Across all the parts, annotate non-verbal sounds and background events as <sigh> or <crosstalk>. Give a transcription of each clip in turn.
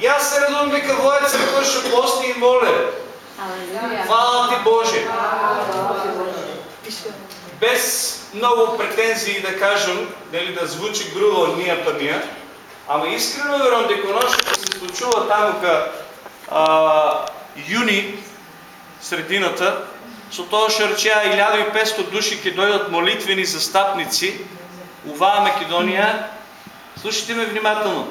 И аз се радувам дека во оваа црква ще пости и моле. Хвала ти Боже. Без много претензии да кажем, нели да звучи грубо ние па ние, ама искрено верувам дека оно што се случува таму ка а, юни, средината, со тоа што речеа 1500 души ќе дојдат молитвени застапници, оваа Македонија, слушайте ме внимателно.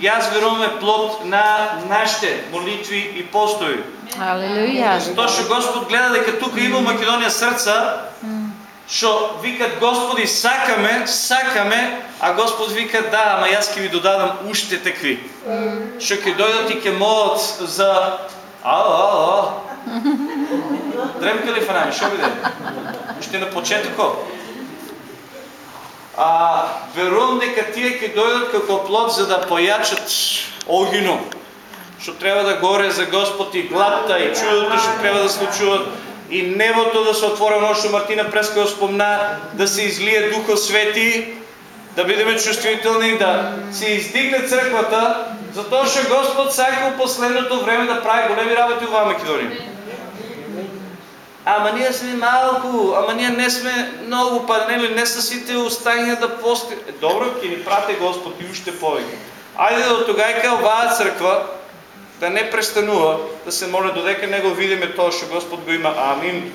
И аз верувам е плод на нашите молитви и постои. Алелуја. Тоа што Господ гледа дека тука има у Македонија срца, што викат Господи сакаме, сакаме, а Господ вика да, ама јас ќе ви додадам уште такви. Што ќе дојдат и ќе молат за Ало, ало. <laughs> Дремка ли фанами, што биде? Уште на почетоко. А, верувам дека тие ќе дојдат како плод за да појачат огино. Што треба да горе за Господ и гладта и чудото што треба да случуват и небото да се отвори оно што Мартина Преска спомна, да се излие Духот Свети, да бидеме чувствителни, да се издигне црквата, затоа што Господ сака последното време да прави големи работи во Македонија. Ама ние сме малко, ама ние не сме много, па нели не са сите останија да пости. Е, добро, ќе ни прати Господ и уште повеќе. Ајде до тогајка оваа црква да не престанува да се моли додека не го видиме тоа што Господ го има. Амин.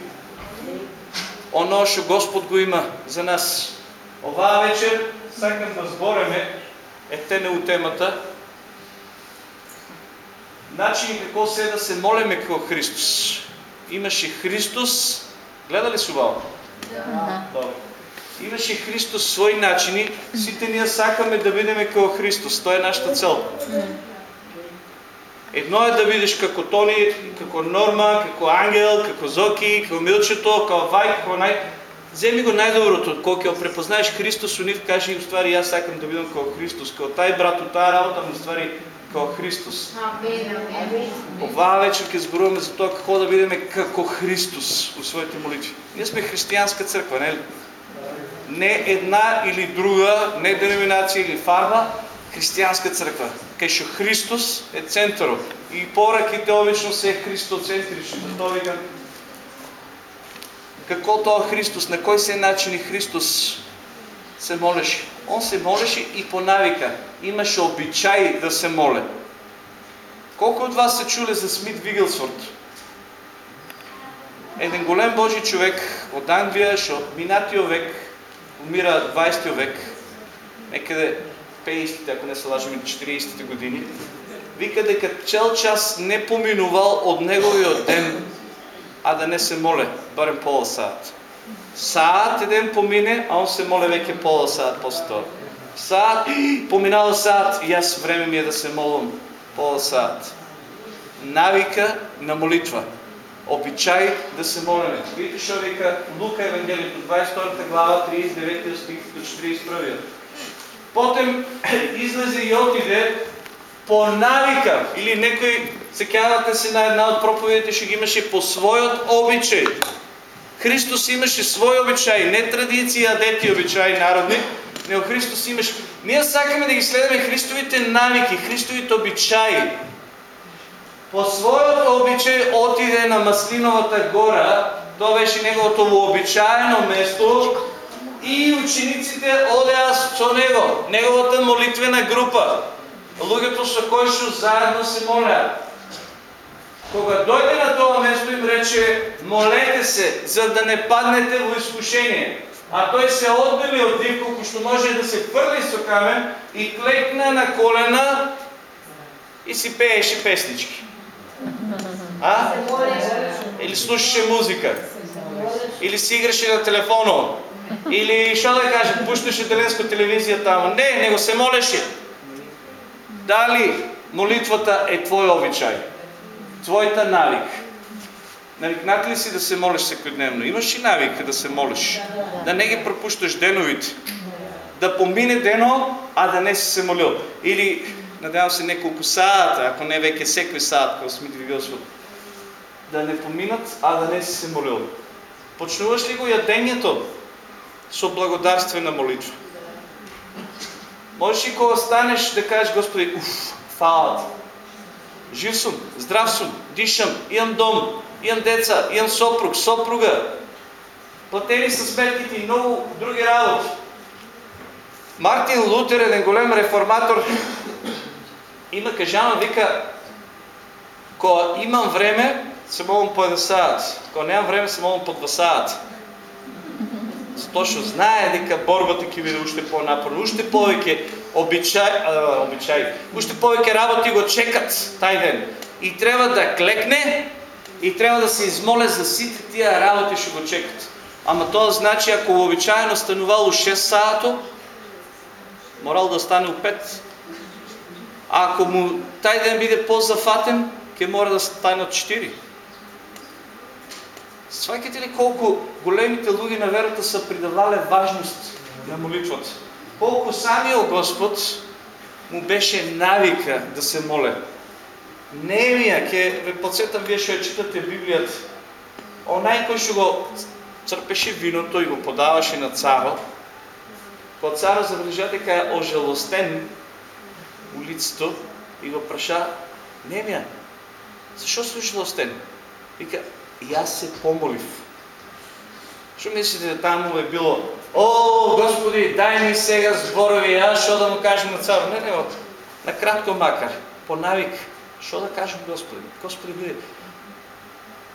Оно што Господ го има за нас. Оваа вечер сакам да збореме е тене у темата начин како се да се молиме како Христос имаше Христос, гледали су убаво? Да. Имаше Христос свои начини, сите ние сакаме да бидеме како Христос, тоа е нашата цел. Едно е да видиш како Тони, како Норма, како Ангел, како Зоки, како Милчето, како Вај, како нај... Земи го најдоброто, кога ќе препознаеш Христос у нив, кажи и ствари јас сакам да бидам како Христос, како тај брат, таа работа, му ствари како Христос. Оваа вечер ќе зборуваме за тоа како да бидеме како Христос у своите молитви. Ние сме христијанска црква, не ли? Не една или друга, не деноминација или фарба, христијанска црква, кај што Христос е центарот. И пораките обично се христоцентрични, затоа викам како тоа Христос, на кои се начини Христос се молеше. Он се молеше и по навика. Имаше обичај да се моле. Колко от вас се чули за Смит Вигелсворт? Еден голем Божи човек от Англия, што минатиот век, умира 20 век, некаде 50-те, ако не се лажем, 40-те години, вика дека цел час не поминувал од неговиот ден, а да не се моле, барем пола саат. Саат еден помине, а он се моле веќе пола саат после тоа. Саат, <gasps> поминало саат, и јас време ми е да се молам пола саат. Навика на молитва. Обичај да се молиме. Видите што вика Лука Евангелието, 22 глава, 39 стих до 41. Потем <clears throat> излезе и отиде по навика, или некој, сеќавате се на една од проповедите, што ги имаше по својот обичај. Христос имаше свој обичај, не традиција, дети обичаи народни, него Христос имаше. Ние сакаме да ги следаме Христовите навики, Христовите обичаи. По својот обичај отиде на Маслиновата гора, тоа беше неговото вообичаено место, и учениците одеа со него, неговата молитвена група, луѓето со кои што заедно се молеа. Кога дојде на тоа место им рече, молете се, за да не паднете во искушение. А тој се одбили од нив, колку што може да се фрли со камен и клекна на колена и си пееше песнички. А? Или слушаше музика. Или си играше на телефона. Или што да кажа, пушташе теленска телевизија таму. Не, него се молеше. Дали молитвата е твој обичај? Твојата навик? Навикнат ли си да се молиш секојдневно? Имаш ли навик да се молиш? Да не ги пропушташ деновите. Да помине дено, а да не си се молил. Или, надявам се, неколку саата, ако не веќе секој саат, како сме Господ. Да не поминат, а да не си се молил. Почнуваш ли го јадењето со благодарствена молитва? Можеш ли кога станеш да кажеш Господи, уф, фала. Жив съм, здрав съм, дишам, имам дом, имам деца, имам сопруг, сопруга. Платени са сметките и много други работи. Мартин Лутер, един голем реформатор, има кажана, вика, Ко имам време, се молам по една саат. Ко нямам време, се молам по два саат. Затоа што знае дека борбата ќе биде уште по-напорна, уште повеќе обичај, обичај, уште повеќе работи го чекат тај ден. И треба да клекне и треба да се измоле за сите тия работи што го чекат. Ама тоа значи ако обичаено станувало 6 саато, морал да стане у 5. А ако му тај ден биде по-зафатен, ќе мора да стане от 4. Сваќате ли колко големите луѓе на верата са придавале важност на молитвата? Колко самиот Господ му беше навика да се моле. Неемија, ќе ве подсетам вие што ја читате Библијата, онај кој што го црпеше виното и го подаваше на царот, кога царот забележа дека е ожалостен улицето и го праша, Немија, защо си ожалостен? Вика, и аз се помолив. Що мислите, там му е било, о, Господи, дай ми сега зборови, аз що да му кажем на цар? Не, не, накратко макар, по навик, що да кажем Господи? Господи, биде,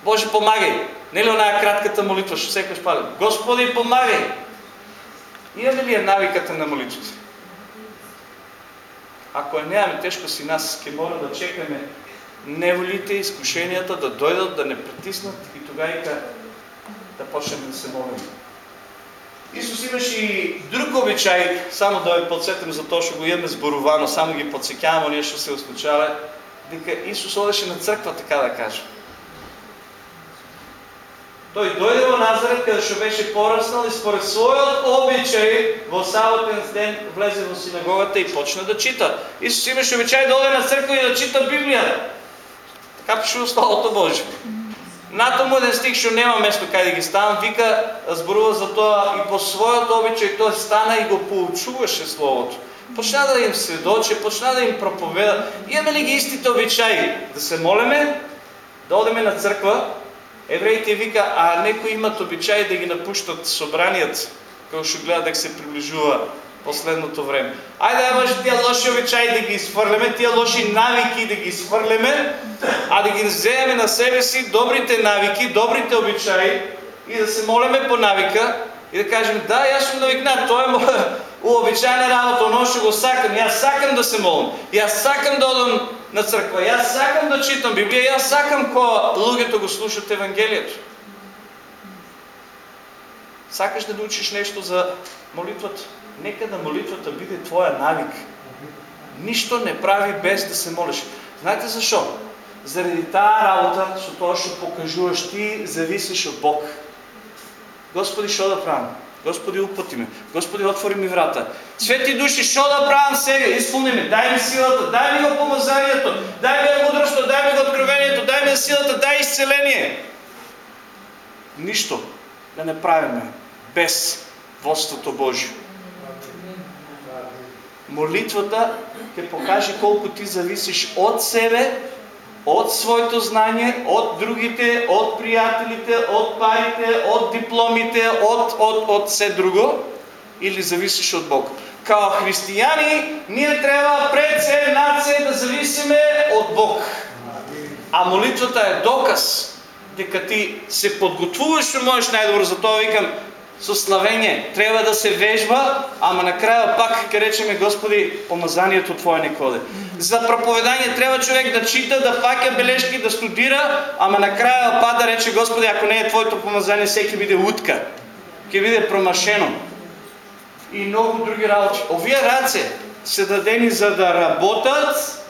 Боже, помагай! Не ли оная кратката молитва, ще всеки пали? Господи, помагай! Имаме ли е навиката на молитвата? Ако я нямаме, тежко си нас, ке мора да чекаме неволите, изкушенията да дойдат, да не притиснат и тогава да почнем да се молим. Исус имаше и друг обичай, само да ви подсетим за то, що го имаме сборовано, само ги подсекяваме, ние ще се оскучали, дека Исус одеше на църква, така да кажем. Той дойде в Назарет, къде ще беше поръснал и според своят обичай в саботен ден влезе в синагогата и почна да чита. Исус имаше обичай да оде на църква и да чита Библията. Така пише Словото Божие. Нато му един стих, що няма место кай да ги ставам, вика, зборува за това и по своят обичай той стана и го поучуваше Словото. Почна да им сведочи, почна да им проповеда. Имаме ли ги истите обичаи? Да се молиме, да одеме на църква. Евреите вика, а некои имат обичай да ги напущат събранията, като ще гледат да се приближува последното време. Айде, може тия лоши обичаи да ги изхвърляме, тия лоши навики да ги изхвърляме, а да ги вземем на себе си добрите навики, добрите обичаи и да се молиме по навика и да кажем, да, аз съм навикнат, той е моя обичайна работа, но ще го сакам, аз сакам да се молам, и аз сакам да одам на църква, и аз сакам да читам Библия, и аз сакам кога луѓето го слушат Евангелието. Сакаш да научиш нещо за молитвата? Нека да молитвата биде твоя навик. Нищо не прави без да се молиш. Знаете защо? Заради тази работа, що това ще покажуваш, ти зависиш от Бог. Господи, що да правим? Господи, упъти ме. Господи, отвори ми врата. Свети души, що да правим сега? Изпълни ме. Дай ми силата, дай ми го помазанието, дай ми мудростта, дай ми го откровението, дай ми силата, дай изцеление. Нищо да не правиме без водството Божие. Молитвата ќе покаже колко ти зависиш от себе, от своето знание, от другите, от приятелите, от парите, от дипломите, от, от, от все друго, или зависиш от Бог. Као християни, ние трябва пред се, над се да зависиме от Бог. А молитвата е доказ дека ти се подготвуваш, што можеш най-добро. Затова викам, со славение. Трябва да се вежба, ама накрая пак ке речеме Господи, помазанието Твое не. За проповедание трябва човек да чита, да пака бележки, да студира, ама накрая па да рече Господи, ако не е Твоето помазание, всеки биде утка. Ке биде промашено. И много други работи. Овие раце се дадени за да работят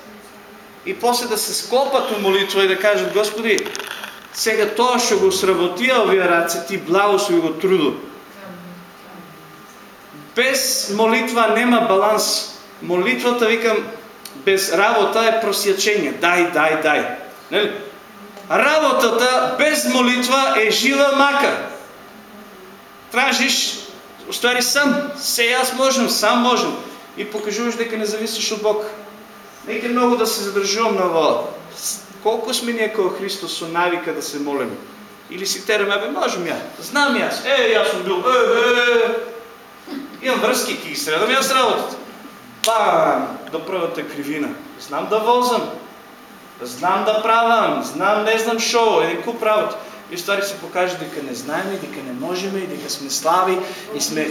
и после да се склопат у молитва и да кажат Господи, сега тоа ще го сработи овие раце, ти благослови го трудо. Без молитва нема баланс. Молитвата, викам, без работа е просячение. Дай, дай, дай. Нели? Работата без молитва е жива мака. Тражиш, устари сам. Се аз можем, сам можем. И покажуваш дека не зависиш от Бог. Нека много да се задржувам на вола. колко сме ние кога Христос со навика да се молиме? Или си тераме, бе, можем я, знам аз, е, аз съм бил, е, е, имам връзки, ки ги средам аз работата. Бам, до првата кривина. Знам да возам, знам да правам, знам, не знам шо, един куп работа. И стvari се покаже дека не знаеме, дека не можеме, и дека сме слаби и сме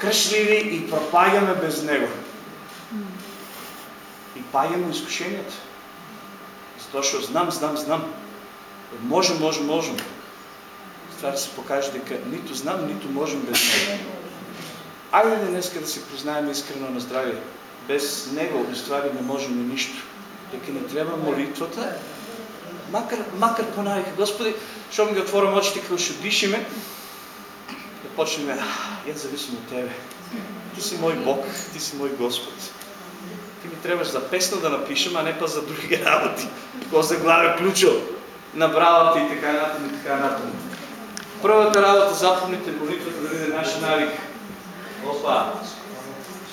кръшливи и пропагаме без Него. И паѓаме изкушенията. Затоа што знам, знам, знам. Можем, можем, можем. Да се покаже дека нито знам, нито можем без Него. Айде днеска да се признаем искрено на здравие. Без Него, без това не можем ни нищо. Дека не трябва молитвата, макар, макар понавика. Господи, що ми ги отворим очите, като ще дишиме, да почнем, я зависим от Тебе. Ти си мой Бог, Ти си мой Господ. Ти ми трябваш за песна да напишем, а не па за други работи. Какво заглавя ключо на бравата и така нататък така. Първата работа, запомните молитвата да биде наша навик. Опа!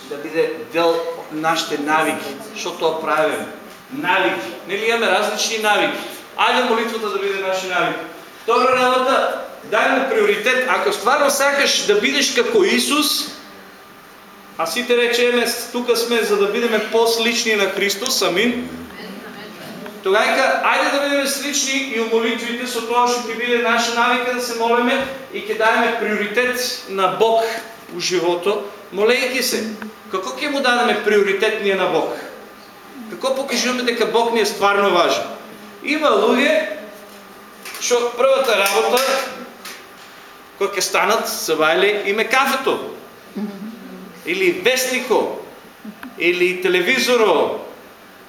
Да биде дел от нашите навики. Що то правим? Навики. Нели имаме различни навики? Айде молитвата да биде наша навик. Добра работа, дай му приоритет. Ако стварно сакаш да бидеш како Исус, а сите речеме, тука сме за да бидеме по-слични на Христос, амин. Тогава, айде да бидеме слични и у молитвите, со тоа што ќе биде наша навика да се молиме и ќе даеме приоритет на Бог у живото, молејќи се. Како ќе му дадеме приоритет ние на Бог? Како покажуваме дека Бог ни е стварно важен? Има луѓе што првата работа кога ќе станат завајле име кафето или вестнико или телевизоро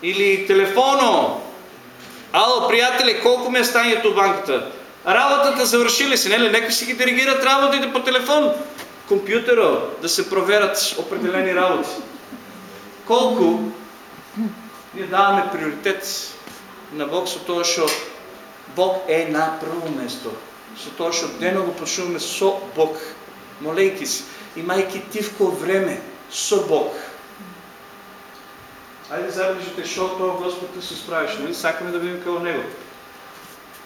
или телефоно Ало, приятели, колко ми е станието банката? Работата завършили се, нели? Нека си ги диригират работите по телефон, компютъра, да се проверят определени работи. Колко ние даваме приоритет на Бог со тоа што Бог е на прво место. Со тоа што дено го почнуваме со Бог, молејки се, имајки тивко време со Бог. Айде забележите што тоа Господ се справиш, нали? Сакаме да видим како Него.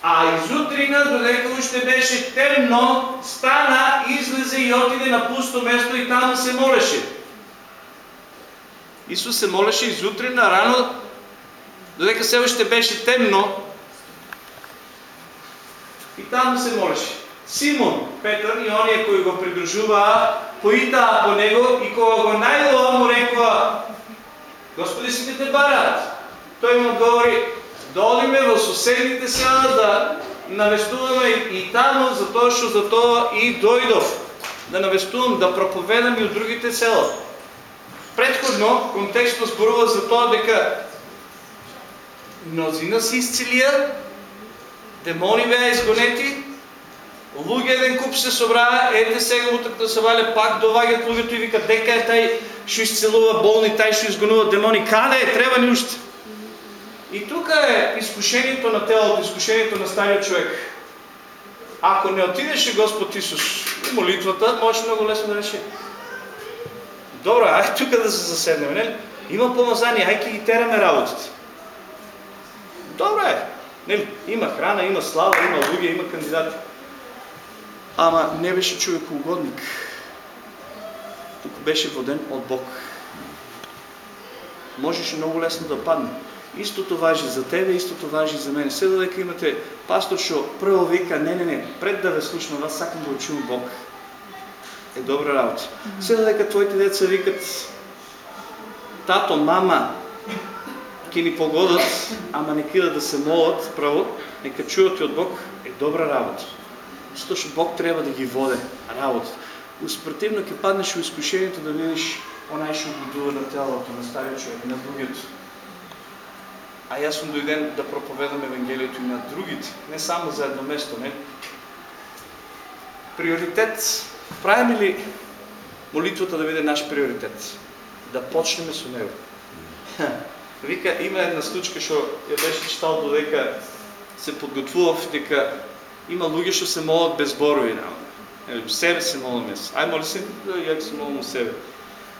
А изутрина, додека уште беше темно, стана, излезе и отиде на пусто место и таму се молеше. Исус се молеше изутрина, рано додека се още беше темно, и там се молеше. Симон, Петър и ония, кои го придружува, поита по него и кога го најдоа му рекла, Господи, си те барат. Той му говори, долиме во соседните села да навестуваме и, тамо, затоа што за и дојдов. Да навестувам, да проповедам и от другите села. Предходно, контекстот зборува за тоа дека Мнозина се изцелија, демони беа изгонети, луѓе еден куп се собраа, ете сега утре се вале пак доваѓат луѓето и викат дека е тај што исцелува болни, тај што изгонува демони, каде е, треба ни уште. И тука е изкушението на телото, изкушението на стария човек. Ако не отидеше Господ Исус и молитвата, може много лесно да реши. Добре, ай тук да се заседнем, не Има помазание, ай ги тераме работите. Добре, нели, има храна, има слава, има луѓе, има кандидати. Ама не беше човекоугодник. Тук беше воден от Бог. Можеше много лесно да падне. Истото важи за тебе, истото важи за мене. Седа дека имате пастор, што прво вика, не, не, не, пред да ве слушам, аз сакам да учим Бог. Е добра работа. Седа дека твоите деца викат, тато, мама, ќе ни погодат, ама не кидат да се молат право, нека чуят и от Бог, е добра работа. Защото Бог трябва да ги воде работа. Успротивно ќе паднеш в изкушението да видиш онай што будува на тялото, на стария човек, на другите. А аз съм дойден да проповедам Евангелието и на другите, не само за едно место, не. Приоритет. Правим ли молитвата да биде наш приоритет? Да почнем с него. Вика, има една случка, што ја беше читал додека се подготвував, дека има луѓе што се молат без зборови. Е, себе се молиме. Ај моли се, ја се молам себе.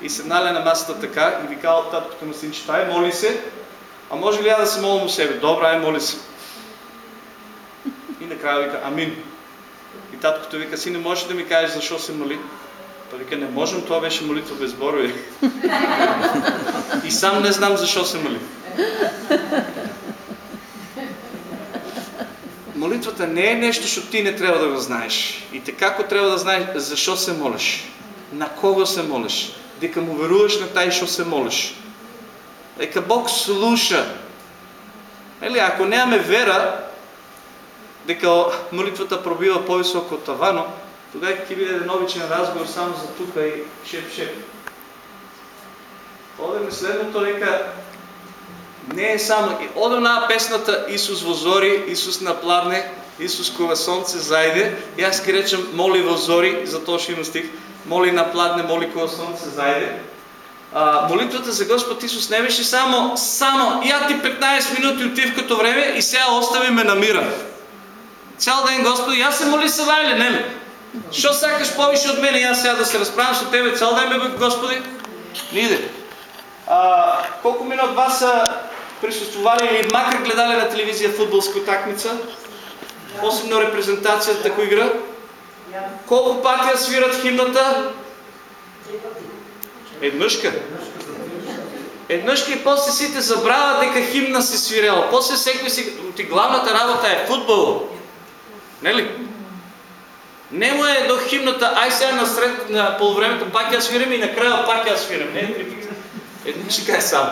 И седнале на масата така и викал таткото му син, читай, моли се, а може ли я да се молим у себе? Добре, ай моли се. И накрая вика, амин. И таткото вика, си не можеш да ми кажеш защо се моли? Той вика, не можем, това беше молитва без борове. и сам не знам защо се моли. Молитвата не е нещо, защото ти не трябва да го знаеш. И така, ако трябва да знаеш защо се молиш, на кого се молиш, дека му веруваш на taj що се молиш. Дека Бог слуша. Ели, ако нямаме вера, дека молитвата пробива по-високо тавано, тогава ќе биде еден обичен разговор само за тука и шеп-шеп. Одеме следното, дека не е само... И ода на песната Исус возори, Исус напладне, Исус кога сонце зајде. И аз ке речем моли возори, затоа што има стих. Моли напладне, моли кога сонце зајде. А, молитвата за Господ Исус не беше само, само, я ти 15 минути отив като време и сега остави ме на мира. Цял ден Господи, я се моли сега или не? Що сакаш повече от мене и аз сега да се разправям с Тебе цял ден ме, Господи? Не. А, колко мина от вас са присъствували или макар гледали на телевизия футболска утакмица? Особено репрезентацията тако игра? Колко пъти свират химната? Еднъжка. Еднъжка и после си те забрава дека химна си свирела. После всеки си... Ти главната работа е футбол. Нели? Не му е до химната, ай сега на, сред, на полувремето пак я свирим и накрая пак я свирим. Не, Еднъжка е само.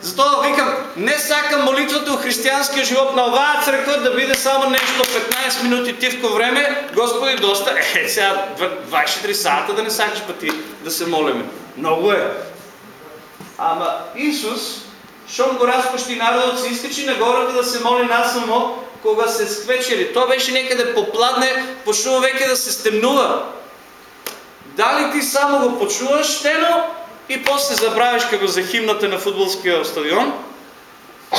Затова викам, не сакам молитвата в християнския живот на оваа църква да биде само нещо 15 минути тивко време, Господи, доста, е, сега 24 сата да не сакаш пъти да се молиме. Много е. Ама Исус, щом го разпущи народът, се изкачи на гората да се моли насамо, кога се сквечери. То беше некъде попладне, почнува веке да се стемнува. Дали ти само го почуваш, тено, и после забравиш како за химната на футболския стадион.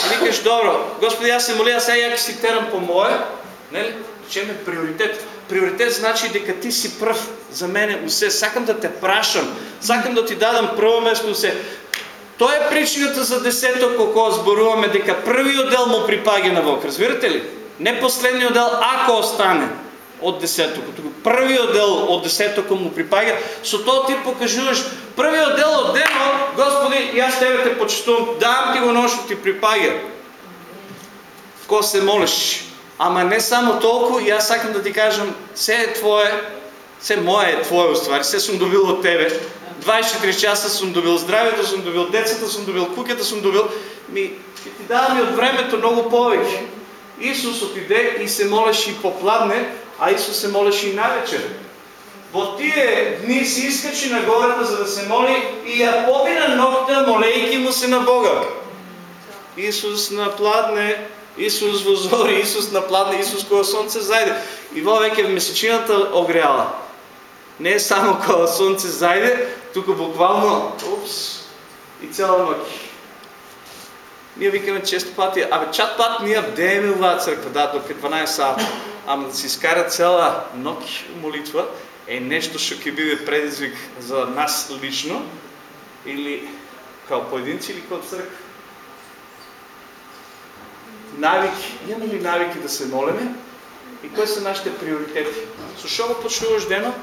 Викаш, добро, Господи, аз се моля, сега яки си терам по мое. Нели? Чем е приоритет? Приоритет значи дека ти си пръв за мене усе. Сакам да те прашам. Сакам да ти дадам прво место усе. Той е причината за десето, колко зборуваме, дека првиот дел му припаѓа на Бог. Разбирате ли? Не последниот дел, ако остане от десето, като първият дел от десето му припага, со то ти покажуваш първият дел от дено, Господи, аз тебе те почитувам, дам ти го нощ, ти припага. Ко се молиш. Ама не само толкова, и аз сакам да ти кажам, все е твое, все мое е твое ствари, все съм добил от тебе. 24 часа съм добил здравето, съм добил децата, съм добил куката, съм добил. Ми, ти давам и от времето много повече. Исус отиде и се молеше и попладне, а Исус се молеше и навечер. Во тие дни си изкачи на гората, за да се моли и я побина ногта, молейки му се на Бога. Исус напладне, Исус возори, Исус напладне, Исус кога сонце зайде. И во веќе месечината огряла. Не само кога сонце зайде, тук буквално, упс, и цяла ноќ. Ние викаме често пъти, абе чат пат ние бдееме в църква, да, до 12 сата. Ама да си изкара цяла ноќ молитва е нещо, що ќе биде предизвик за нас лично или kao поединци или kao църква. Навики. Имаме ли навики да се молиме? И кои са нашите приоритети? Защо го почуваш дено?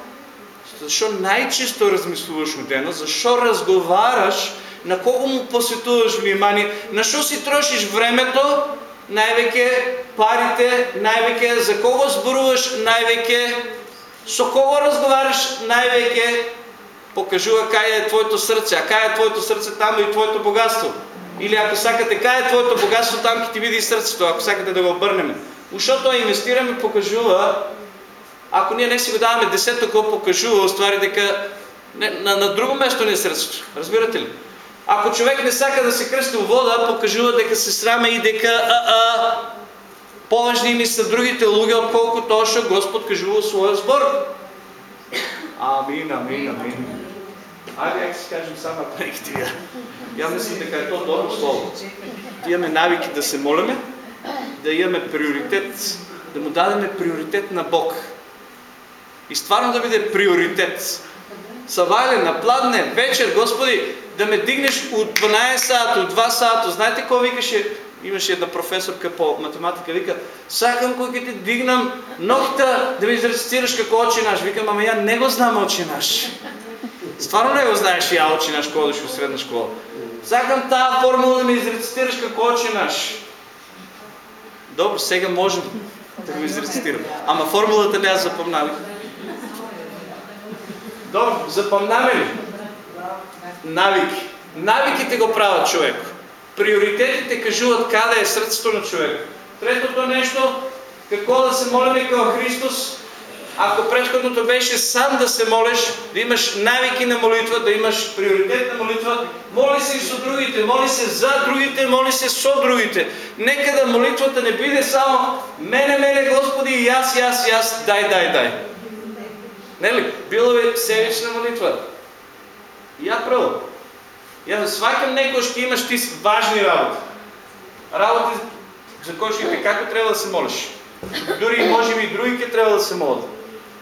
Защо най-често размислуваш от дено? Защо разговараш на кого му посветуваш внимание, на що си трошиш времето, най-веке парите, най-веке за кого зборуваш, най-веке со кого разговаряш, най-веке покажува кай е твоето сърце, а кай е твоето сърце, там е и твоето богатство. Или ако сакате кай е твоето богатство, там ќе ти види сърцето, ако сакате да го обърнем. Ушото инвестираме покажува, ако ние не си го даваме десето, какво покажува, ствари дека не, на, на друго место не е сърцето. Разбирате ли? Ако човек не сака да се кръсти в вода, покажува дека се сраме и дека а, а, поважни ми са другите луги, отколкото точно Господ кажува своя сбор. Амин, амин, амин. Айде, як си кажем само тия. Я мислим дека е то добро слово. Да имаме навики да се молиме, да имаме приоритет, да му дадеме приоритет на Бог. И стварно да биде приоритет Савале, на пладне, вечер, Господи, да ме дигнеш от 12 сата, от 2 сата. Знаете кой викаше? Имаше една професорка по математика, вика, сакам кога ти дигнам ногта да ми изрецитираш како очи наш. Викам, ама я не го знам очи наш. Го знаеш я очи наш, кога в средна школа. Сакам таа формула да ми изрецитираш како очи наш. Добро, сега можем да го изрецитирам. Ама формулата не я запомнали. Добро, запомнаме ли? Навики. Навиките го правят човек. Приоритетите кажуват къде е сърцето на човек. Третото нещо, какво да се молим към Христос, ако предходното беше сам да се молиш, да имаш навики на молитва, да имаш приоритет на молитва, моли се и с другите, моли се за другите, моли се со другите. Нека да молитвата не биде само мене, мене, Господи, и аз, и аз, и аз, дай, дай, дай. Нели? Било е селищна молитва. И я право. Я свакам некој ще имаш ти важни работи. Работи за кои ще како трябва да се молиш. Дори може би и другите трябва да се молят.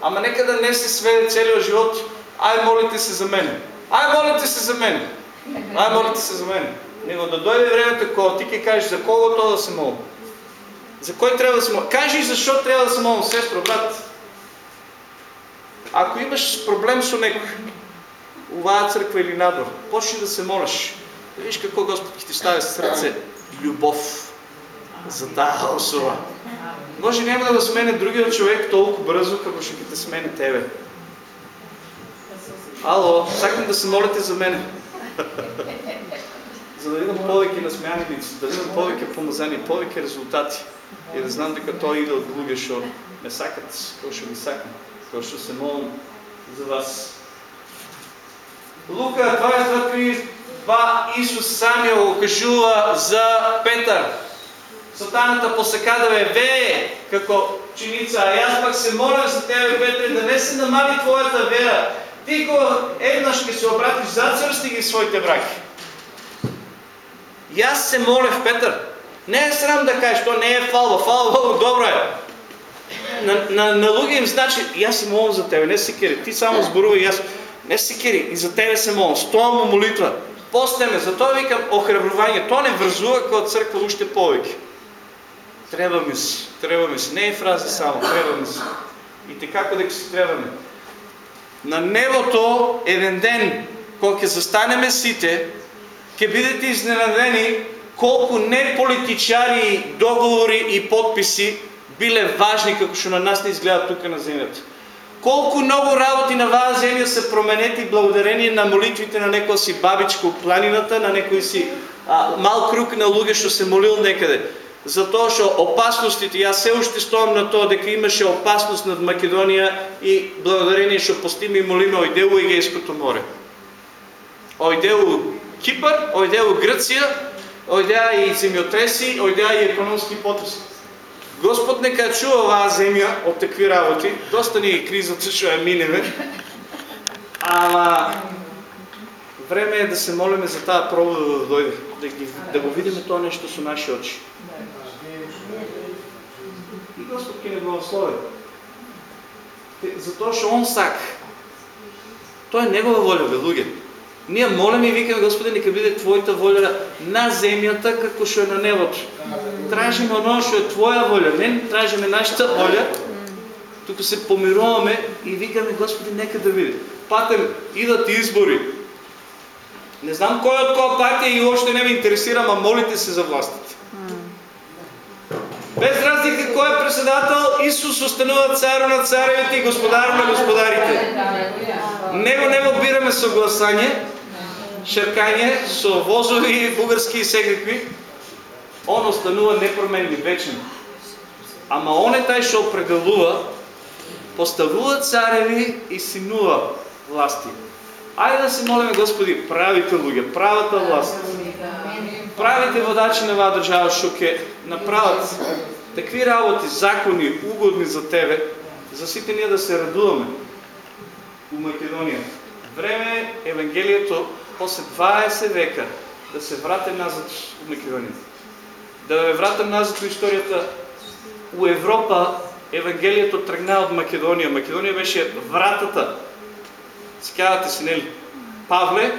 Ама нека да не се сведе целият живот. Ай, молите се за мен. Ай, молите се за мен. Ай, молите се за мен. Него да дойде времето, когато ти ке кажеш за кого то да се моля. За кой трябва да се моля. Кажи защо трябва да се моля, сестро, брат. Ако имаш проблем с некой, оваа църква или надвор, почни да се молиш. Виж какво Господ ти ставя сърце любов за тази особа. Може няма да смене другия човек толкова бързо, като ще те смене тебе. Ало, сакам да се молите за мене. за да видам повече насмяници, да видам повече помазани, повече резултати. И да знам дека той иде от другия, що ме сакат, кой ще ми сакам, кой ще се молим за вас. Лука 22 Исус самия кажува за Петър. Сатаната посекадаве вее како чиница, а јас пак се молям за тебе, Петре, да не се намали твоята вера. Ти го еднаш ке се обратиш за църсти ги своите браки. Аз се молев, Петър. Не е срам да кажеш, то не е. Фалва Богу, добро е. На, на, на луги им значи, аз се молам за тебе, не се кери. Ти само сборувай и аз. Не се кери, и за тебе се молам. Стоя му молитва. Постеме, затова викам охрабрувание. То не връзува като църква още повече. Трябва ми си, трябва ми си. Не е фраза само, трябва ми си. И така къде си трябва ми. На небото еден ден, кога застанеме сите, ќе бидете изненадени колко не политичари, договори и подписи биле важни, како што на нас не изгледат тук на земята. Колко много работи на ваа земя са променети благодарение на молитвите на некоя си бабичка от планината, на некој си а, мал круг на луѓе што се молил некъде. Затоа опасностите, јас се уште стоам на тоа дека имаше опасност над Македонија и благодарение што постими молиме ојде у Егејското море. Ојде у Кипар, ојде у Грција, ојде и земјотреси, ојде и економски потреси. Господ нека чува оваа земја од такви работи. Доста ни е кризата што ја минеме. Ама време е да се молиме за таа пробуда да дойде, да, ги, да го видиме тоа нешто со наши очи. И Господ ќе не благослови. Затоа што Он сак. Тоа е Негова воля, бе. Ние молиме и викаме, Господи, нека биде Твоята воля на земјата како што е на небото тражиме оно што е Твоја воля, не тражиме нашата воля, туку се помируваме и викаме, Господи, нека да види. Патем, идат избори. Не знам кой от коя партия и още не ме интересира, ама молите се за властите. Без разлика кой е председател, Исус останува цар на царевите и господар на господарите. Него не обираме съгласание, шеркание, со возови, бугарски и всекакви, он останува непроменлив вечен. Ама он е тај што определува, поставува цареви и синува власти. Ајде да се молиме Господи, правите луѓе, правата власт. Правите водачи на оваа држава што ќе направат такви работи, закони, угодни за тебе, за сите ние да се радуваме у Македонија. Време е Евангелието после 20 века да се врате назад у Македонија. Да ме вратам назад в историята. У Европа Евангелието тръгна от Македония. Македония беше вратата Скавате се, нели? Павле,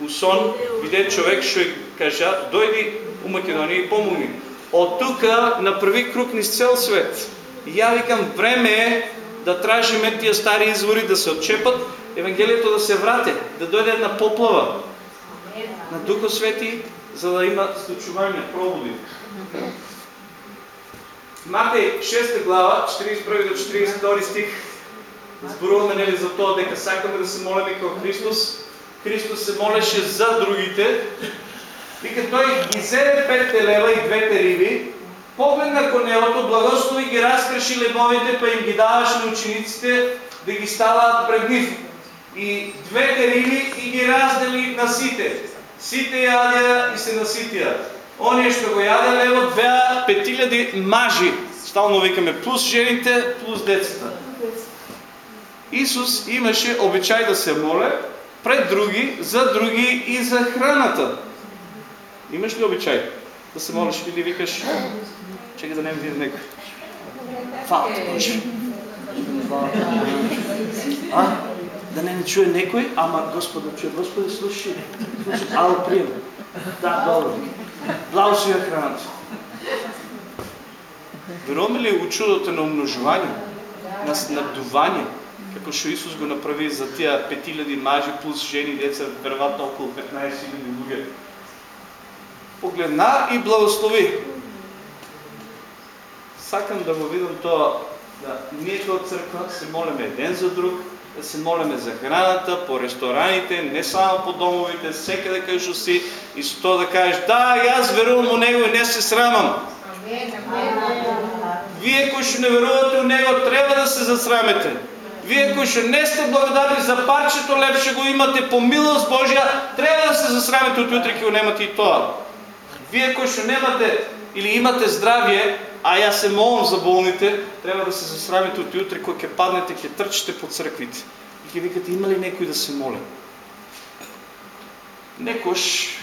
у сон, биде човек ја кажа, дојди у Македонија и помогни. От тука направи круг низ цел свет. И ја викам, време е да тражиме тия стари извори да се отчепат, Евангелието да се врате, да дойде една поплава на Духа Свети, за да има случување, пробуди. Матеј 6 глава, 41 до 42 стих, зборуваме нели за тоа дека сакаме да се молиме како Христос. Христос се молеше за другите. Вика тој ги зеде петте лева и двете риби, погледна кон небото, благослови ги разкрши лебовите, па им ги даваше на учениците да ги ставаат пред нив. И двете риби и ги раздели на сите. Сите јадеа и се наситија. Оние што го јаде левот беа 5000 мажи. Стално викаме плюс жените, плюс децата. Исус имаше обичај да се моле пред други, за други и за храната. Имаш ли обичај да се молиш или викаш чекай да не ме види некој? Фала ти Боже. А? Да не ме чуе некој, ама Господ да чуе. Господи, слушай, слушай, ало, прием. Да, добро. Благослови ја храната. Веруваме ли у чудото на умножување, на снабдување, како што Исус го направи за тия 5000 мажи плюс жени деца, веројатно околу 15.000 луѓе. Погледна и благослови. Сакам да го видам тоа, да ние како црква се молиме еден за друг, да се молиме за храната, по рестораните, не само по домовите, секаде кај што си, и тоа да кажеш, да, јас верувам у Него и не се срамам. Вие кои што не верувате у Него, треба да се засрамете. Вие кои што не сте благодарни за парчето лепше го имате по милост Божја, треба да се засрамете од утре ќе го немате и тоа. Вие кои што немате или имате здравие, а јас се молам за болните, треба да се засрамите од утре кога ќе паднете, ќе трчите по црквите. И ќе викате има ли некој да се моли? Некош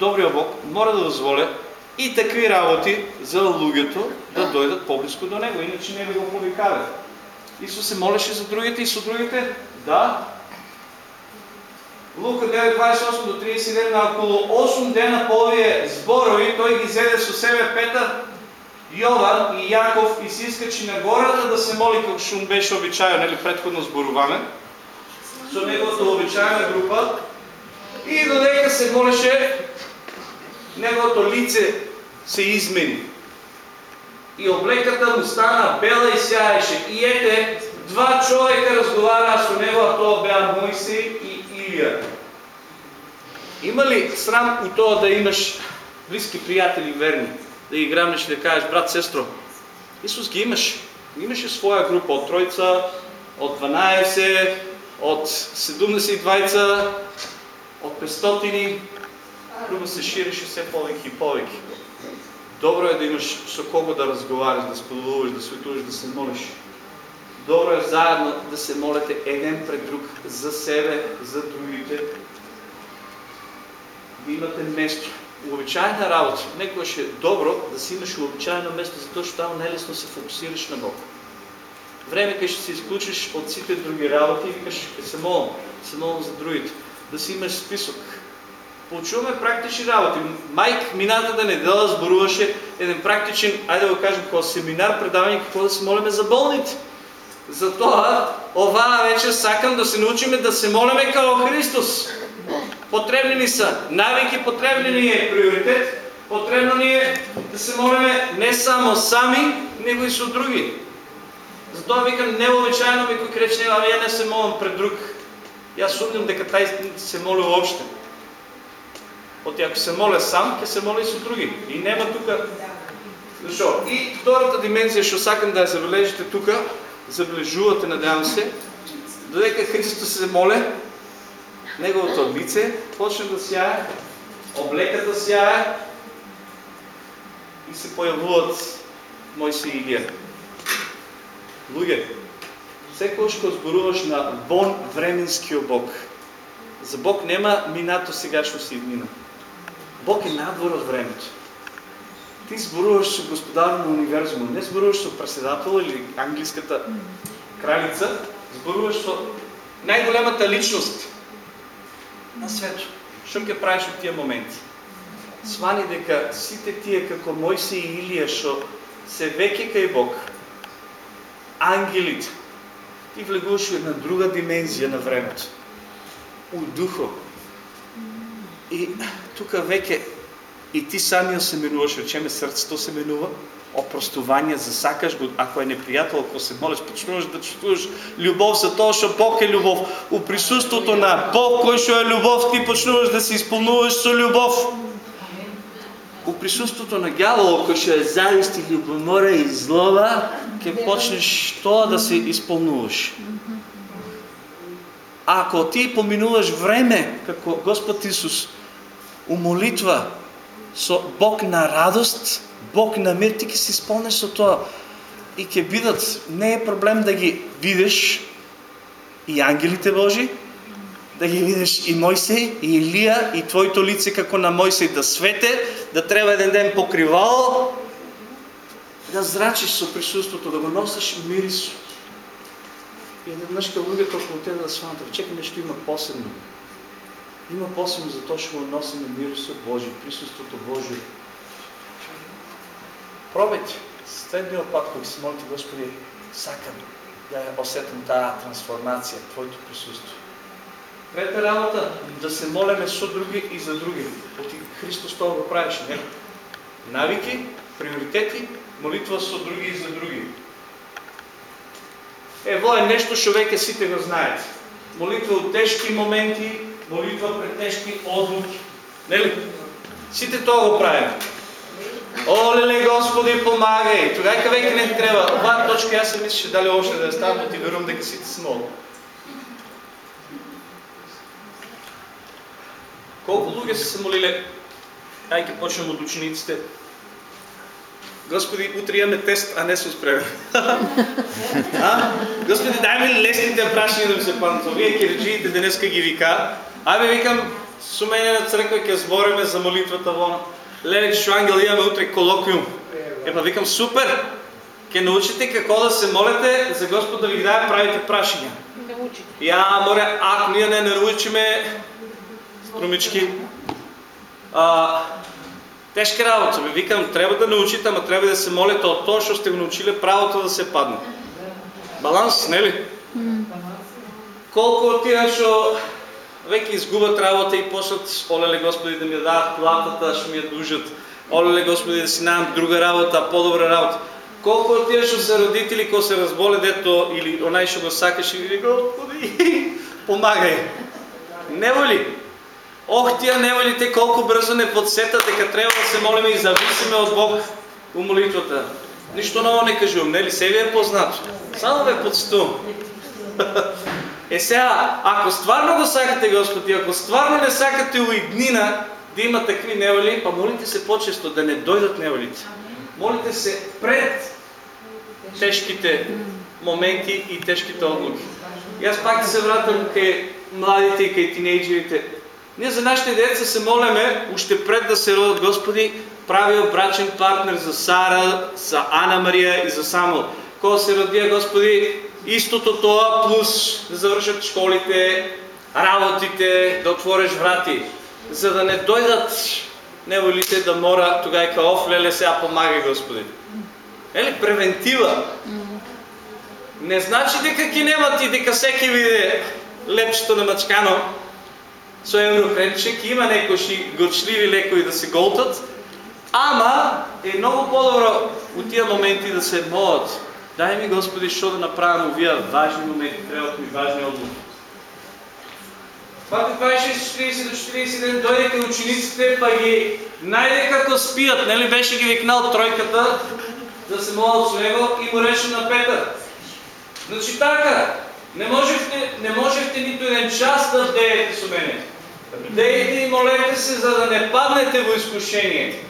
добриот Бог мора да дозволи и такви работи за луѓето да дојдат поблиску до него, иначе не би го повикале. Исус се молеше за другите и со другите, да. Лука 9:28 до 31 на околу 8 дена по овие зборови тој ги зеде со себе Петар, Јован и Јаков и се искачи на гората да се моли како му беше обичајно, нели претходно зборуваме, со неговата обичајна група и додека се молеше неговото лице се измени. И облеката му стана бела и сяеше. И ете, два човека разговараа со него, а тоа беа Моисей и Илија. Има ли срам у тоа да имаш близки пријатели верни? Да ги грамнеш и да кажеш, брат, сестро, Исус ги имаше. Имаше своја група од тројца, од 12, од 72, од 500, Кругот се ширише се повеќе и повеќе. Добро е да имаш со кого да разговараш, да споделуваш, да светуваш, да се молиш. Добро е заедно да се молите еден пред друг за себе, за другите. Да имате место. Уобичаена работа. Некогаш е добро да си имаш уобичаено место, затоа што таму најлесно се фокусираш на Бог. Време кај што се исклучиш од сите други работи и викаш, ќе се молам, се молам за другите. Да си имаш список, Получуваме практични работи. Майк минатата недела зборуваше еден практичен, ајде да го кажем, како семинар, предавање какво да се молиме за болните. Затоа, оваа вечер сакам да се научиме да се молиме како Христос. Потребни ни са навики, потребни ни е приоритет, потребно ни е да се молиме не само сами, него и со други. Затоа викам необичаено ми кој крече, ја не се молам пред друг. Јас сумням дека тај се моли воопште. Оти ако се моле сам, ќе се моли и со други. И нема тука Зашо? И втората димензија што сакам да ја забележите тука, забележувате, надевам се, додека Христос се моле, неговото лице почне да сјае, облеката сјае и се појавуваат Мојси и Илија. Луѓе, секогаш кога зборуваш на вон временскиот Бог, за Бог нема минато, сегашност и иднина. Бог е надвор од времето. Ти зборуваш со Господар на универзумот, не зборуваш со председател или англиската кралица, зборуваш со най-големата личност на свето. Што ќе правиш во тие моменти? Свани дека сите тие како Мојсе и Илија што се веќе кај Бог, ангелите, ти влегуваш во една друга димензија на времето. У духо. И тука веќе и ти самия се менуваш, речеме срцето се менува, опростување, засакаш го, ако е непријател, ако се молиш, почнуваш да чувствуваш љубов за тоа што Бог е љубов. У присуството на Бог кој што е љубов, ти почнуваш да се исполнуваш со љубов. У присуството на ѓаволот кој што е завист и љубомора и злова, ќе почнеш тоа да се исполнуваш. Ако ти поминуваш време како Господ Исус у молитва со Бог на радост, Бог на мир, ти ќе се исполниш со тоа. И ќе бидат, не е проблем да ги видиш и ангелите Божи, да ги видиш и Мојсей, и Илија, и твоето лице како на Мојсей да свете, да треба еден ден покривало, да зрачиш со присуството, да го носиш мирис. И еднаш кога луѓето околу тебе да сванат, чекай нешто има посебно. Има посебно за тоа што го носиме мирисот Божи, присуството Божие Пробайте. Следниот пат кога се молите, Господи, сакам да ја осетам таа трансформација, Твоето присуство. Трета работа, да се молеме со други и за други. Оти Христос тоа го правеше, не? Навики, приоритети, молитва со други и за други. Ево е нешто што веќе сите го знаете. Молитва од тешки моменти, молитва пред тешки одлуки. Нели? Сите тоа го правиме. Оле, Господи, помагай! Тогава веќе не треба. Оваа точка јас се мислеше дали още да ја ставам, ти верувам дека сите се молат. Колку луѓе се се молиле? Ај ќе почнем од учениците. Господи, утре имаме тест, а не се успреме. <laughs> Господи, дай ми лесните прашања да ми се паднат. Вие кирджиите денеска ги вика. Абе, викам, со мене на црква ќе збориме за молитвата вона. Леле, што ангел имаме утре колоквиум. Е, па викам, супер! Ке научите како да се молите за Господ да ви даде правите прашања. Ја, море, ако ние не научиме, струмички, а, тешка работа. Ви викам, треба да научите, ама треба да се молите од тоа што сте го научиле правото да се падне. Баланс, нели? Колку од тие што веќе изгубат работа и почнат, олеле Господи да ми дадат платата, што ми ја дужат, олеле Господи да си најам друга работа, по-добра работа. Колку од тие што се родители кои се разболе дето или онај што го сакаш и Господи, <laughs> помагај. Неволи. Ох, тия неволите колку брзо не подсетат дека треба да се молиме и зависиме од Бог у молитвата. Ништо ново не кажувам, нели? Се ви е познато. Само ве подстувам. <laughs> Е сега, ако стварно го сакате Господ и ако стварно не сакате уиднина да има такви неволи, па молите се по-често да не дойдат неволите. Молите се пред тежките моменти и тежките одлуки. И аз пак се вратам кај младите и кај тинейджерите. Ние за нашите деца се молеме, още пред да се родят Господи, правил брачен партнер за Сара, за Ана Мария и за Самуел. Кога се родия Господи, истото тоа плюс да завършат школите, работите, да отвориш врати, за да не дойдат неволите да мора тогава и каоф, леле сега помагай Господи. Ели, превентива. Не значи дека ќе немат и дека всеки виде лепчето на мачкано со еврокренче, ќе има некои горчливи лекои да се голтат, ама е много по-добро у тия моменти да се молат Дай ми, Господи, що да направим овие важни моменти, трябват ми важни одлуки. Мати 26, 40 до 41 дойде към учениците, па ги найде како спият, нели беше ги викнал тройката да се молят с него и му реше на Петър. Значи така, не можехте, не можехте нито един час да бдеете с мене. Бдейте и молете се, за да не паднете во изкушение.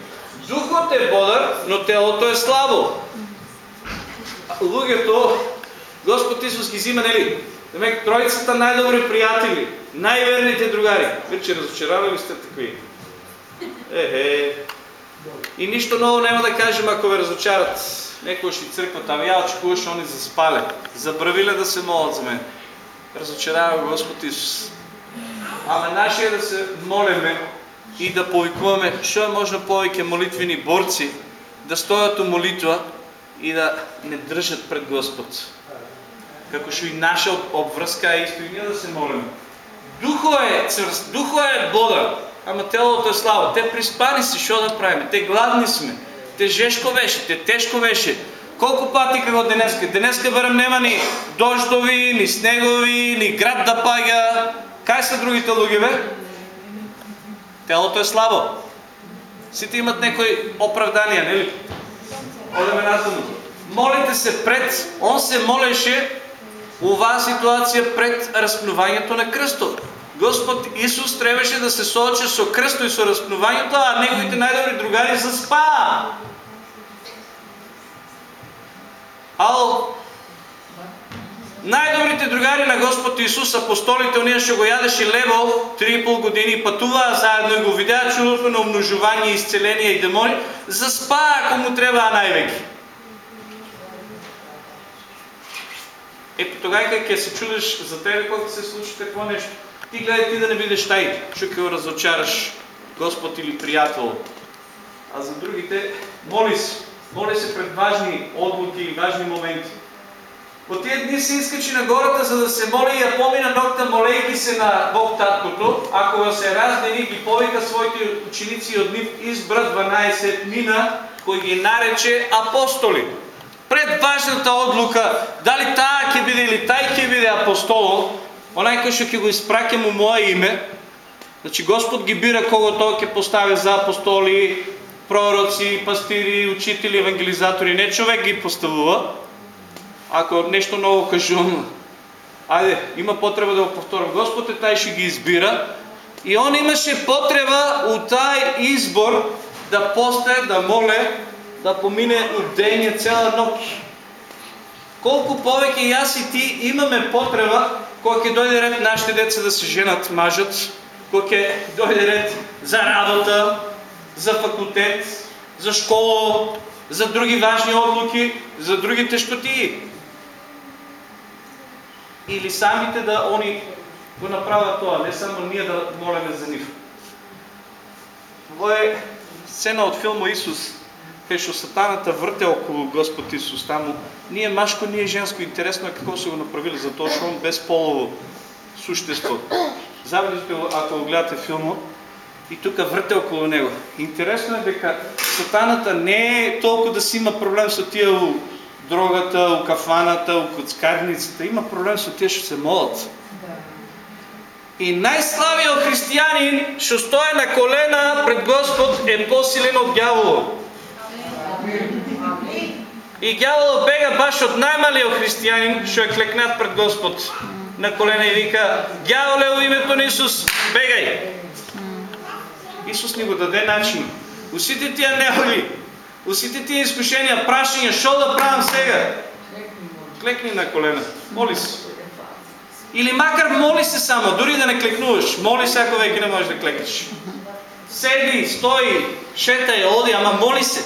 Духът е бодър, но телото е слабо луѓето, Господ Исус ги взима, нели? Демек, троицата най-добри приятели, най-верните другари. Вече разочаровали сте такви. Ехе. И нищо ново няма да кажем, ако ви разочарат. Некои ще църкват, ами я очекуваш, они заспале. Забравиле да се молят за мен. разочарава Господ Исус. Ама наше е да се молиме и да повикуваме, що е можно повеќе молитвени борци да стоят у молитва и да не држат пред Господ. Како што и наша обврска е исто и ние да се молиме. Духо е црст, духо е бода, ама телото е слабо. Те приспани си, що да правиме? Те гладни сме. Те жешко беше, те тешко беше. Колко пати како денеска? Денеска барем нема ни дождови, ни снегови, ни град да пага. Кай са другите луѓе, бе? Телото е слабо. Сите имат некои оправдания, нели? Одеме натаму. Молите се пред, он се молеше оваа ситуација пред распнувањето на крстот. Господ Исус требаше да се соочи со крсто и со распнувањето, а неговите најдобри другари заспаа. Ало, Најдобрите другари на Господ Исус, апостолите, оние што го ядеше лево 3,5 години, патуваа заедно и го видеа чудото на умножување, исцеление и демони, заспаа ако му требаа највеќе. Ето тогава ќе се чудиш за тебе кога се случи такво нещо. Ти гледай ти да не бидеш што ќе го разочараш Господ или приятел. А за другите, моли се. Моли се пред важни одлуки и важни моменти. По тия дни се изкачи на гората, за да се моли и я помина нокта, молейки се на Бог таткото, ако се раздени ги повика своите ученици от нив избра 12 мина, кои ги нарече апостоли. Пред важната одлука, дали таа ќе биде или тај ќе биде апостол, онај кој што го испраќа му мое име, значи Господ ги бира кого тоа ќе постави за апостоли, пророци, пастири, учители, евангелизатори, не човек ги поставува, ако нещо ново кажувам, айде, има потреба да го повторам. Господ е taj ще ги избира и он имаше потреба от taj избор да посте, да моле, да помине от деня цяла нощ. Колко повеќе аз и ти имаме потреба, кога ќе дойде ред нашите деца да се женат, мажат, кога ќе дойде ред за работа, за факултет, за школа, за други важни одлуки, за другите щотии или самите да они го направят това, не само ние да молиме за нив. Това е сцена от филма Исус, където сатаната върте около Господ Исус. Там ние машко, ние женско. Интересно е какво са го направили, затоа що он безполово существо. Завидите, ако го гледате филма, и тук върте около него. Интересно е дека сатаната не е толкова да си има проблем с тия дрогата, у кафаната, у коцкарницата. Има проблем с тия, ще се молят. И най-славият християнин, що стоя на колена пред Господ, е по-силен от дявола. И дявола бега баш от най-малия християнин, що е клекнат пред Господ на колена и вика, дяволе, в името на Исус, бегай! Исус ни го даде начин. Усите тия неволи, Усите тия изкушения, прашения, що да правим сега? Клекни на колена. Моли се. Или макар моли се само, дори да не клекнуваш. Моли се, ако веки не можеш да клекнеш. Седи, стои, шетай, оди, ама моли се.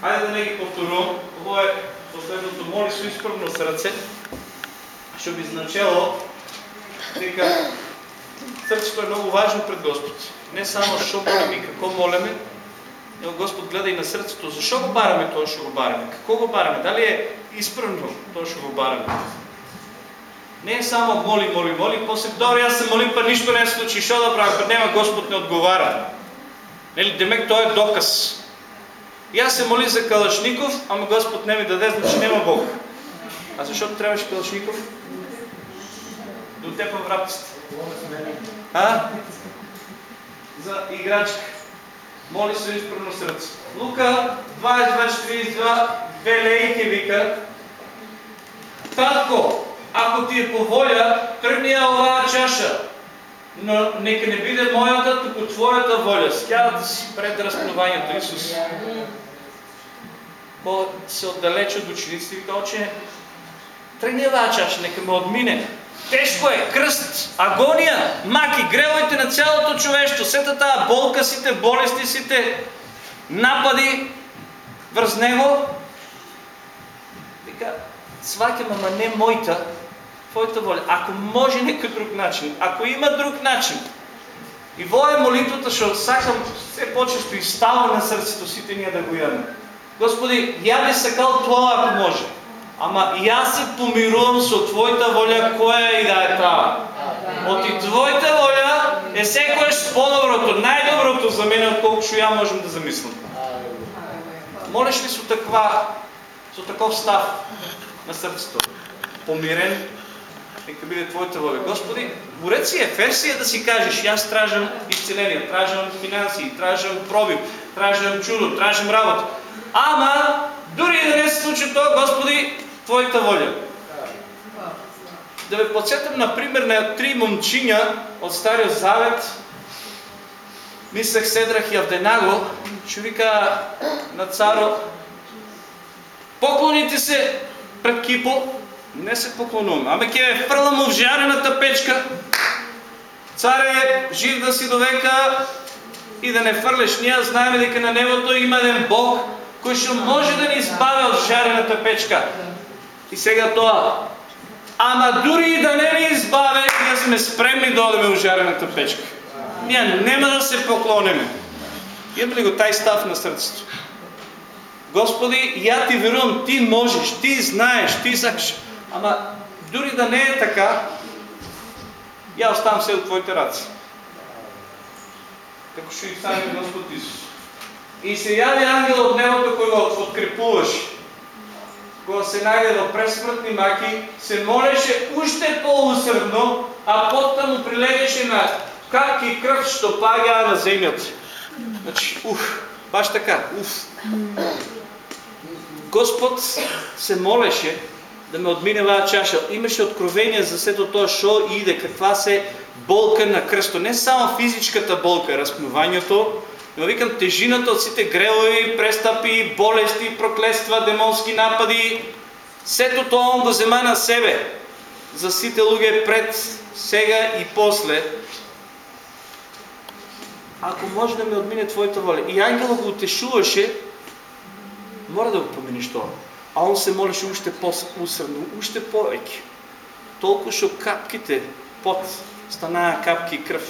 Хайде да не ги повторувам. Това е последното моли со изправно сърце. Ще би значело дека сърцето е много важно пред Господ. Не само що молим и какво молиме, но Господ гледа и на сърцето. Защо го бараме това, ще го бараме? Какво го бараме? Дали е изправно, то ще го бараме? Не е само моли, моли, моли, после добре, аз се молим, па нищо не се случи, що да правя? Па няма, Господ не отговаря. Нели, демек той е доказ. И аз се моли за Калашников, ама Господ не ми даде, значи няма Бог. А защо трябваше Калашников? До теб в рабците. А? За играчка. Моли се изправно сърце. Лука 22.42 Велейки вика Татко, ако ти е по воля, тръгни оваа чаша, но нека не биде моята, тук твоята воля. Скядат си пред разпнувањето Исус. По се отдалече от учениците и вика, оче, тръгни оваа чаша, нека ме отмине. Тежко е, кръст, агония, маки, греловете на цялото човество, сета тая болка сите, болести сите, напади връз него. Вика, сваќам, ама не мојта, твојата воля. Ако може некој друг начин, ако има друг начин, и во е молитвата што сакам се почесто и става на срцето сите ние да го имаме. Господи, ја би сакал тоа ако може. Ама јас се помирувам со Твојата воля, која и да е таа. Оти Твојата воля е секојаш подоброто, најдоброто за мене, отколку што ја можам да замислам. Молиш ли со таква, со таков став на срцето? Помирен, нека биде Твоята воля. Господи, борец си Ефесија да си кажеш, јас тражам исцеление, тражам финанси, тражам пробив, тражам чудо, тражам работа. Ама, дори да не се случи тоа, Господи, Твоята воля. Да ве подсетам, например, на три момчиња од Стариот Завет, Мислех Седрах и Авденаго, што вика на царо, поклоните се пред кипо, не се поклонувам, аме ќе фрлам в жарената печка, царе, жив да си до века и да не фрлеш. Ние знаеме дека на небото има еден Бог, кој што може да ни избави од жарената печка. И сега тоа. Ама дури и да не ни избаве, ние сме спремни да одеме у жарената печка. Ние нема да се поклониме. Имаме ли го тај став на срцето? Господи, ја ти верувам, ти можеш, ти знаеш, ти сакаш. Ама дури да не е така, ја оставам се от Твоите раци. Како што и сами Господ Исус. И се јави ангел од небото кој го открепуваше кога се најде во пресмртни маки, се молеше уште поусрдно, а потта му прилегеше на капки крв што паѓаа на земјата. Значи, уф, баш така, уф. Господ се молеше да ме одмине ваа чаша. Имаше откровение за сето тоа што иде, каква се болка на крсто. Не само физичката болка, разпнувањето, но викам тежината от сите грелови, престъпи, болести, проклества, демонски напади, сето тоа он го зема на себе за сите луѓе пред, сега и после. Ако може да ме отмине Твоята воля. И ангелът го утешуваше, мора да го помениш тоа. А он се молеше уште по-усърдно, уште повеќе. Толку што капките под станаа капки крв.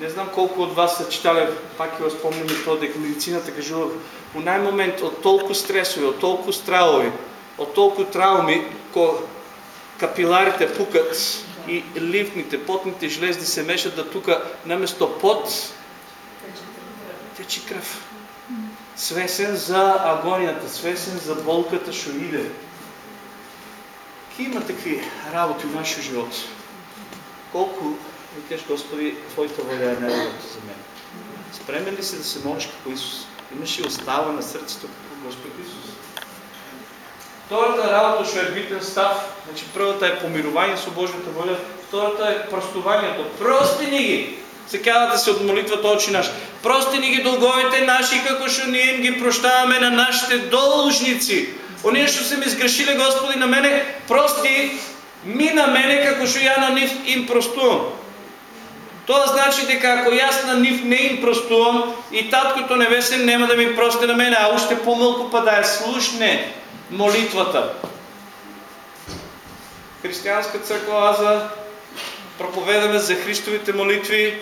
Не знам колко от вас са читали, пак и спомням и това, дека медицината кажува, у най-момент от толкова стресови, от толкова стралови, от толкова травми, ко капиларите пукат и лифтните, потните железни се мешат да тука наместо пот течи кръв. Свесен за агонията, свесен за болката, що иде. Ки има такви работи в нашия живот? Колко викаш, Господи, Твоята воля е най-доброто за мен. Спремен ли си да се молиш като Исус? Имаш ли остава на сърцето като Господ Исус? Втората работа, що е битен став, значи първата е помирование с Божията воля, втората е простованието. Прости ни ги! Се казвате се от молитвата Очи наш. Прости ни ги долговите наши, како што ние им ги прощаваме на нашите должници. Оние што се ми сгрешили, Господи, на мене, прости ми на мене, како што ја на нив им простувам. Тоа значи дека ако јас на нив не им простувам и таткото небесен нема да ми прости на мене, а уште помалку па да ја слушне молитвата. Християнска църква Аза проповедаме за Христовите молитви,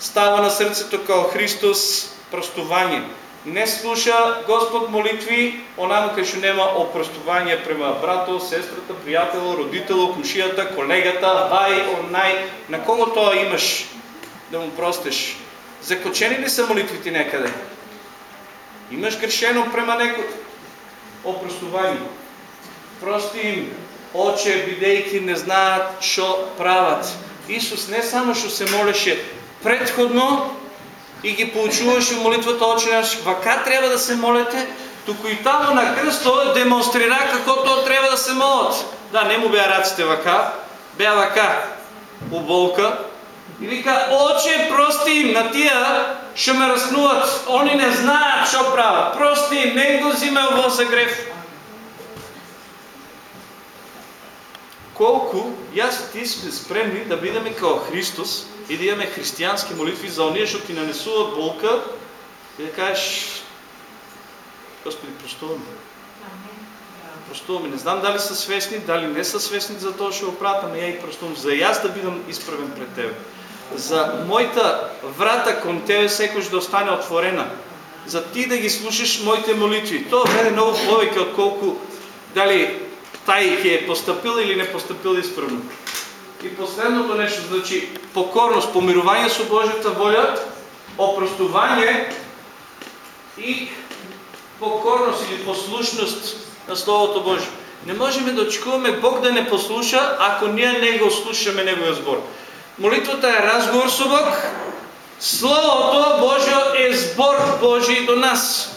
става на сърцето као Христос простование. Не слуша Господ молитви, онамо кај што нема опростование према брато, сестрата, пријатело, родитело, кушијата, колегата, вај, онај, на кого тоа имаш да му простеш? Закочени ли са молитвите некъде? Имаш грешено према некој опростование. Прости им, Оче, бидејќи не знаат што прават. Исус не само што се молеше предходно, и ги поучуваше молитвата Отче наш, вака трябва да се молите, туку и тамо на кръсто демонстрира како то трябва да се молят. Да, не му беа раците вака, беа вака, оболка. И вика, Отче, прости им на тия, ще ме раснуват, они не знаят що правят. Прости им, не го взиме ово за греф. Колко и ти сме спремни да бидеме као Христос, и да имаме християнски молитви за ония, що ти нанесуват болка и да кажеш, Господи, простувам. простуваме. Не знам дали са свестни, дали не са свестни за што го прават, ама ја и простувам. За јас да бидам исправен пред Тебе. За моята врата кон Тебе секојаш да остане отворена. За ти да ги слушаш моите молитви. Тоа вреде многу повеќе отколку дали тај ќе е постапил или не постапил исправно. И последното нещо, значи покорност, помирување со Божјата воля, опростување и покорност или послушност на Словото Божие. Не можем да очекуваме Бог да не послуша, ако ние не го слушаме Неговия збор. Молитвата е разговор со Бог. Словото Божие е збор Божий до нас.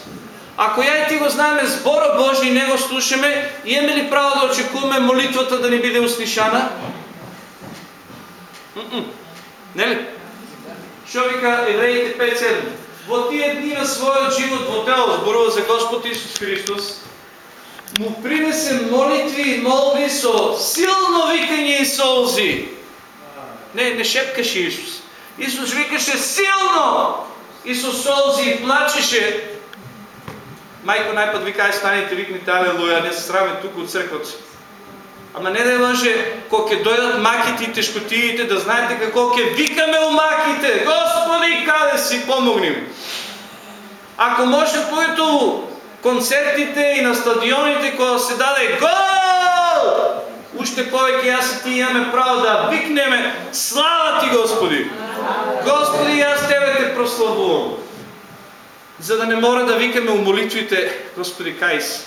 Ако ја и ти го знаеме збора Божий и не го слушаме, имаме ли право да очекуваме молитвата да не биде услишана? Нели? Що вика Евреите 5.7? Во тие дни на својот живот во тело, зборува за Господ Исус Христос, му принесе молитви и молби со силно викање и солзи. Не, не шепкаше Исус. Исус викаше силно и со солзи и плачеше. Майко најпад вика, ај станете, викните Алелуја, не се сраме тук од црквата. Ама не да може, кога ќе дојдат маките и тешкотиите, да знаете како ќе викаме у маките. Господи, каде си помогни. Ако може поето концертите и на стадионите кога се даде гол, уште повеќе јас и ти имаме право да викнеме слава ти Господи. Господи, јас тебе те прославувам. За да не мора да викаме у молитвите, Господи, кај си.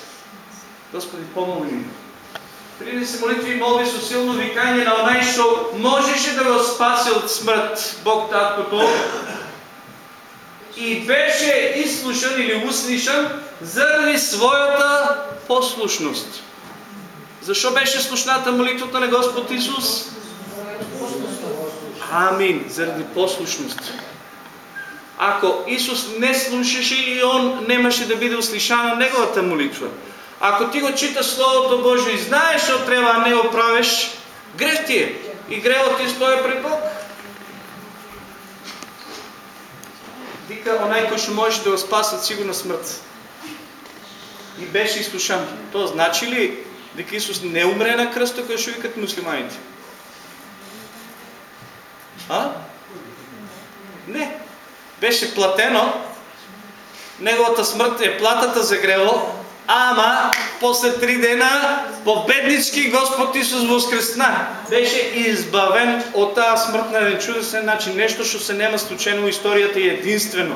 Господи, помогни ми. Принесе молитви и молби со силно викање на онај што можеше да го спаси од смрт Бог таткото и беше изслушан или услишан заради својата послушност. Зашо беше слушната молитвата на Господ Исус? Амин, заради послушност. Ако Исус не слушаше и он немаше да биде услишана неговата молитва. Ако ти го читаш Словото Божие и знаеш што треба, а не го правиш, грех ти е. И грехот ти стои пред Бог. Вика онай кој што можеше да го спаси од сигурна смрт. И беше изслушан. То значи ли дека Исус не умре на кръста, кој што викат муслиманите? А? Не. Беше платено. Неговата смърт е платата за грело, Ама после три дена победнички Господ Исус воскресна. Беше избавен от тази смърт на един чудесен начин. Нещо, що се нема случайно историята и единствено.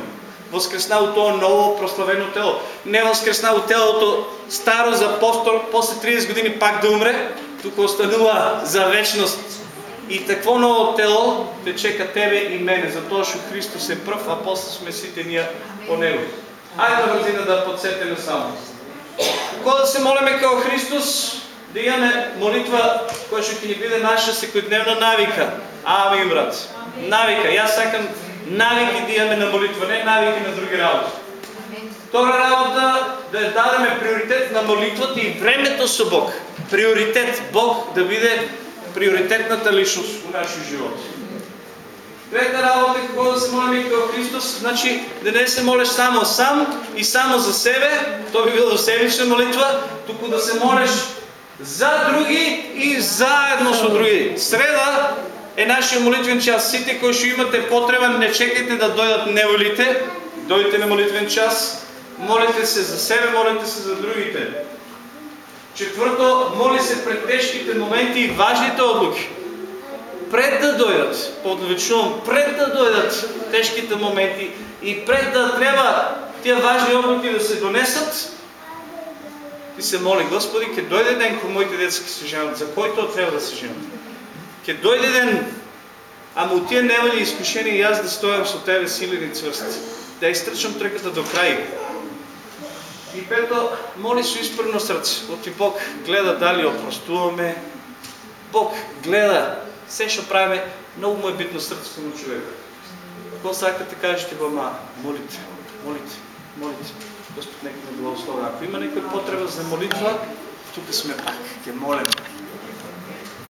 Воскресна от това ново прославено тело. Не воскресна от телото старо за апостол, после 30 години пак да умре. Тук останува за вечност. И такво ново тело те чека тебе и мене. Затоа што Христос е пръв, а после сме сите ние по Него. Айде вързина да подсетиме само. Кога да се молиме како Христос, да имаме молитва која што ќе ни биде наша секојдневна навика. Амин, брат. Навика. Јас сакам навики да имаме на молитва, не навики на други работи. Втора работа да дадеме приоритет на молитвата и времето со Бог. Приоритет Бог да биде приоритетната личност во нашия живот. Трета работа, какво да се молим към Христос, значи да не се молиш само сам и само за себе, то би било себична молитва, тук да се молиш за други и заедно с други. Среда е нашия молитвен час. Сите, кои ще имате потреба, не чекайте да дойдат неволите, дойдете на молитвен час, молите се за себе, молите се за другите. Четвърто, моли се пред тежките моменти и важните отлуки пред да дойдат, подвечувам, пред да дойдат тежките моменти и пред да трябва тия важни облаки да се донесат, ти се моли, Господи, ке дойде ден, когато моите деца се женат, за който трябва да се женат. Ке дойде ден, ама от тия няма ли изкушение и аз да стоям с Тебе силен и цвърст, да изтръчам тръката до край. И пето, моли се изпърно сърце, от Бог гледа дали опростуваме, Бог гледа все што правиме, много му е битно сърцето на човека. Какво сакате кажете го, ама молите, молите, молите. Господ нека да благослови. Ако има някаква потреба за молитва, тук сме пак, ке молим.